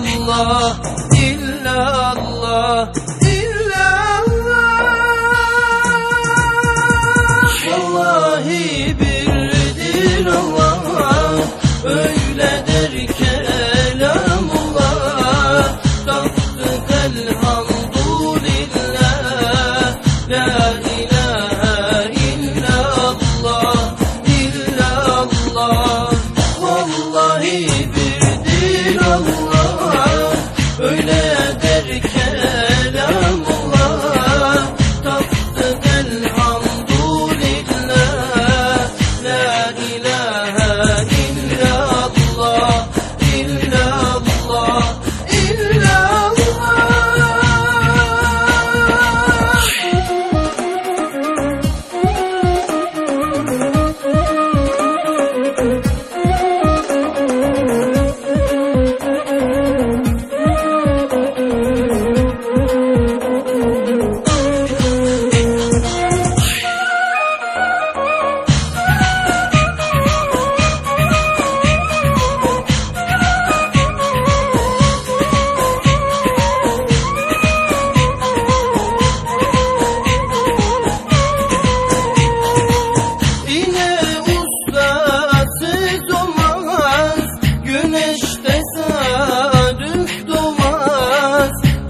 illallah illallah.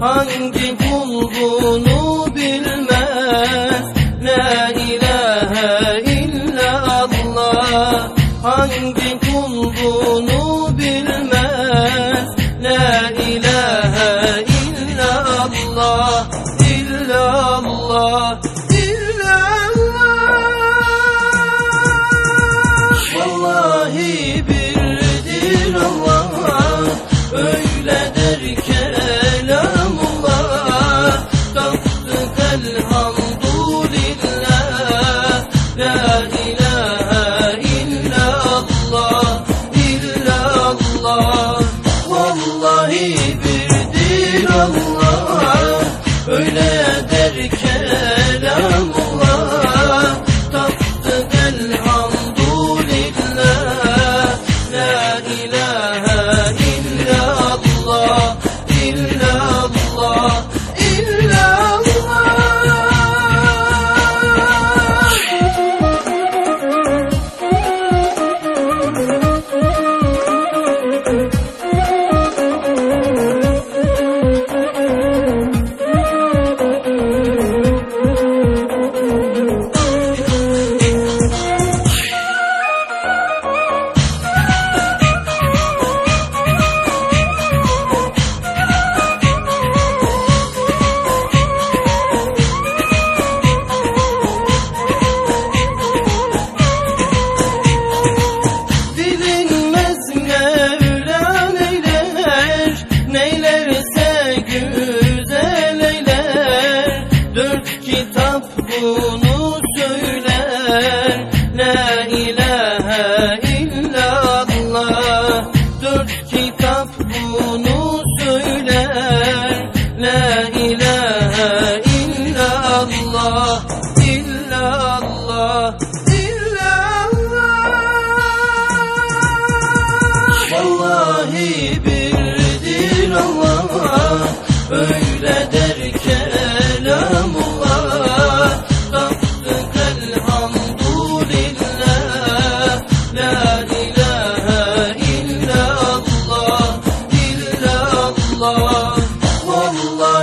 hangi Öyle derken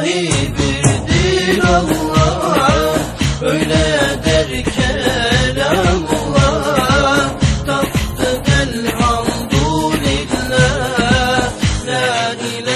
sahibidir Allah Öyle der kelamullah Tahtı elhamdülillah La ilahe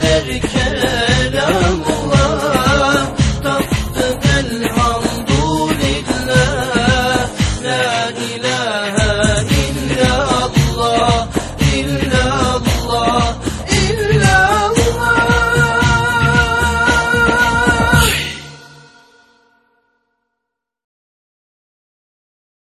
derken